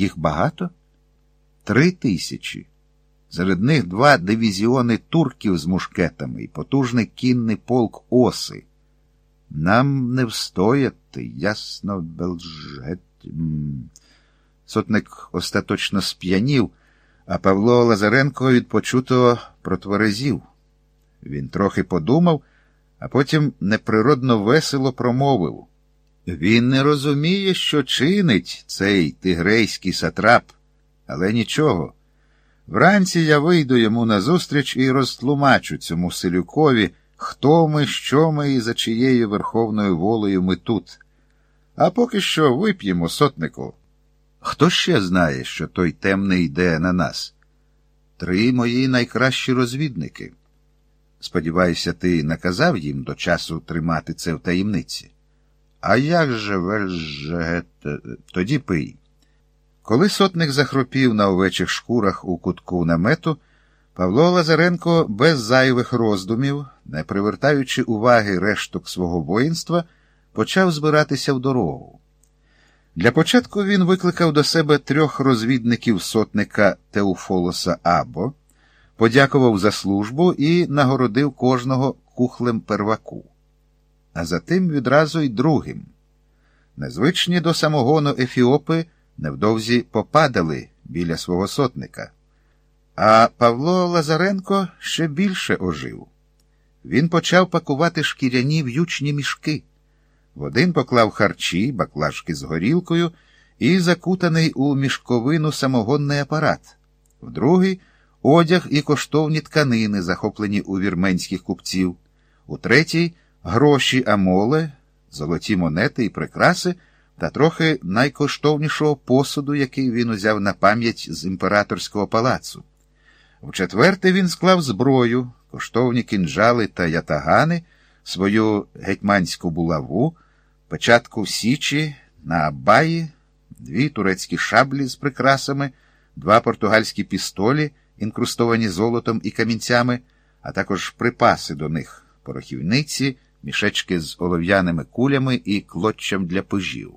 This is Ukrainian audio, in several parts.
Їх багато? Три тисячі. Серед них два дивізіони турків з мушкетами і потужний кінний полк оси. Нам не встояти, ясно, белжет. Сотник остаточно сп'янів, а Павло Лазаренко від почутого протверезів. Він трохи подумав, а потім неприродно весело промовив. Він не розуміє, що чинить цей тигрейський сатрап, але нічого. Вранці я вийду йому назустріч і розтлумачу цьому селюкові, хто ми, що ми і за чиєю верховною волею ми тут. А поки що вип'ємо сотнику. Хто ще знає, що той темний йде на нас? Три мої найкращі розвідники. Сподіваюся, ти наказав їм до часу тримати це в таємниці. А як же вельже, тоді пий. Коли сотник захропів на овечих шкурах у кутку намету, Павло Лазаренко без зайвих роздумів, не привертаючи уваги решток свого воїнства, почав збиратися в дорогу. Для початку він викликав до себе трьох розвідників сотника Теофолоса Або, подякував за службу і нагородив кожного кухлем перваку. А затим відразу й другим. Незвичні до самогону Ефіопи невдовзі попадали біля свого сотника. А Павло Лазаренко ще більше ожив. Він почав пакувати шкіряні в'ючні мішки. В один поклав харчі, баклажки з горілкою і закутаний у мішковину самогонний апарат, в другий одяг і коштовні тканини, захоплені у вірменських купців, у третій гроші амоле, золоті монети і прикраси та трохи найкоштовнішого посуду, який він узяв на пам'ять з імператорського палацу. В четверте він склав зброю, коштовні кінжали та ятагани, свою гетьманську булаву, печатку січі на абаї, дві турецькі шаблі з прикрасами, два португальські пістолі, інкрустовані золотом і камінцями, а також припаси до них порохівниці, мішечки з олов'яними кулями і клоччям для пижів.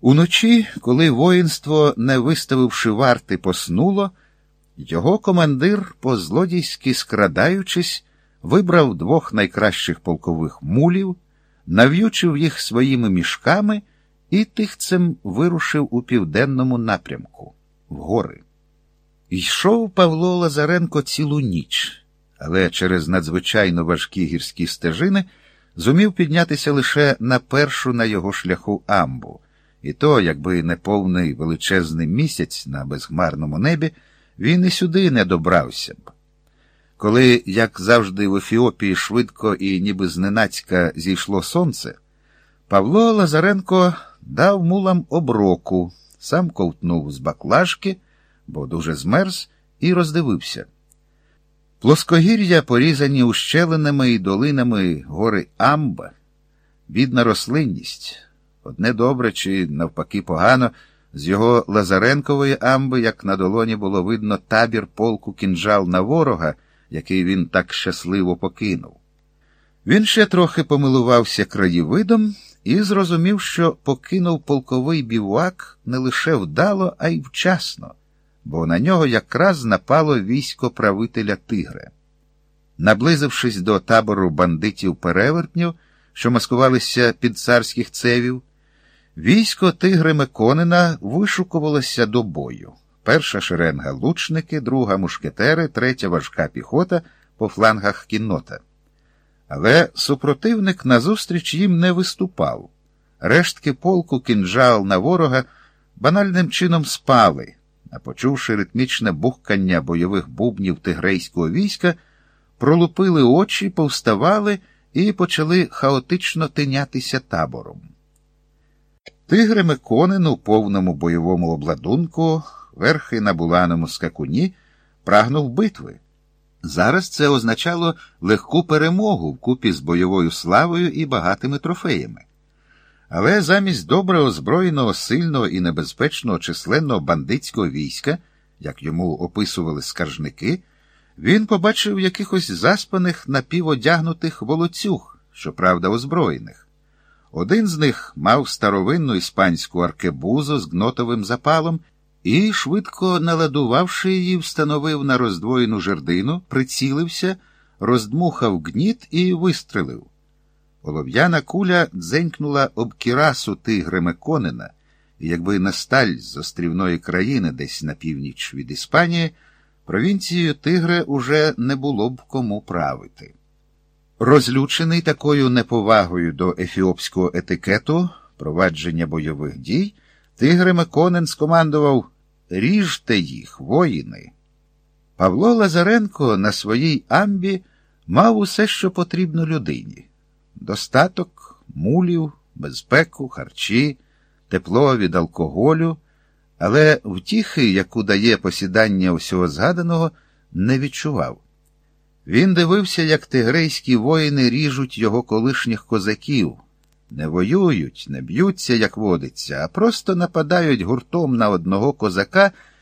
Уночі, коли воїнство, не виставивши варти, поснуло, його командир, по злодійськи скрадаючись, вибрав двох найкращих полкових мулів, нав'ючив їх своїми мішками і тихцем вирушив у південному напрямку, в гори. Йшов Павло Лазаренко цілу ніч, але через надзвичайно важкі гірські стежини зумів піднятися лише на першу на його шляху амбу, і то, якби не повний величезний місяць на безхмарному небі, він і сюди не добрався б. Коли, як завжди, в Ефіопії швидко і ніби зненацька зійшло сонце, Павло Лазаренко дав мулам оброку, сам ковтнув з баклажки, бо дуже змерз, і роздивився. Плоскогір'я, порізані ущелинами і долинами гори Амба, бідна рослинність. Одне добре чи, навпаки, погано, з його Лазаренкової амби, як на долоні було видно табір полку кінжал на ворога, який він так щасливо покинув. Він ще трохи помилувався краєвидом і зрозумів, що покинув полковий бівак не лише вдало, а й вчасно, бо на нього якраз напало військо правителя Тигре. Наблизившись до табору бандитів перевертнів, що маскувалися під царських цевів, військо Тигри Меконина вишукувалося до бою. Перша шеренга лучники, друга мушкетери, третя важка піхота по флангах кіннота. Але супротивник назустріч їм не виступав. Рештки полку кінжал на ворога банальним чином спали, а почувши ритмічне бухкання бойових бубнів тигрейського війська, пролупили очі, повставали і почали хаотично тинятися табором. Тигри Миконин у повному бойовому обладунку, верхи на буланому скакуні, прагнув битви. Зараз це означало легку перемогу вкупі з бойовою славою і багатими трофеями. Але замість добре озброєного, сильного і небезпечного численного бандитського війська, як йому описували скаржники, він побачив якихось заспаних напіводягнутих волоцюг, щоправда, озброєних. Один з них мав старовинну іспанську аркебузу з гнотовим запалом і, швидко наладувавши її, встановив на роздвоєну жердину, прицілився, роздмухав гніт і вистрелив. Олов'яна куля дзенькнула об кірасу тигри Меконена, і якби на сталь з острівної країни, десь на північ від Іспанії, провінцією Тигре уже не було б кому правити. Розлючений такою неповагою до ефіопського етикету, провадження бойових дій, Тигре Меконен скомандував Ріжте їх, воїни. Павло Лазаренко на своїй амбі мав усе, що потрібно людині достаток, мулів, безпеку, харчі, тепло від алкоголю, але втіхи, яку дає посідання усього згаданого, не відчував. Він дивився, як тигрейські воїни ріжуть його колишніх козаків, не воюють, не б'ються, як водиться, а просто нападають гуртом на одного козака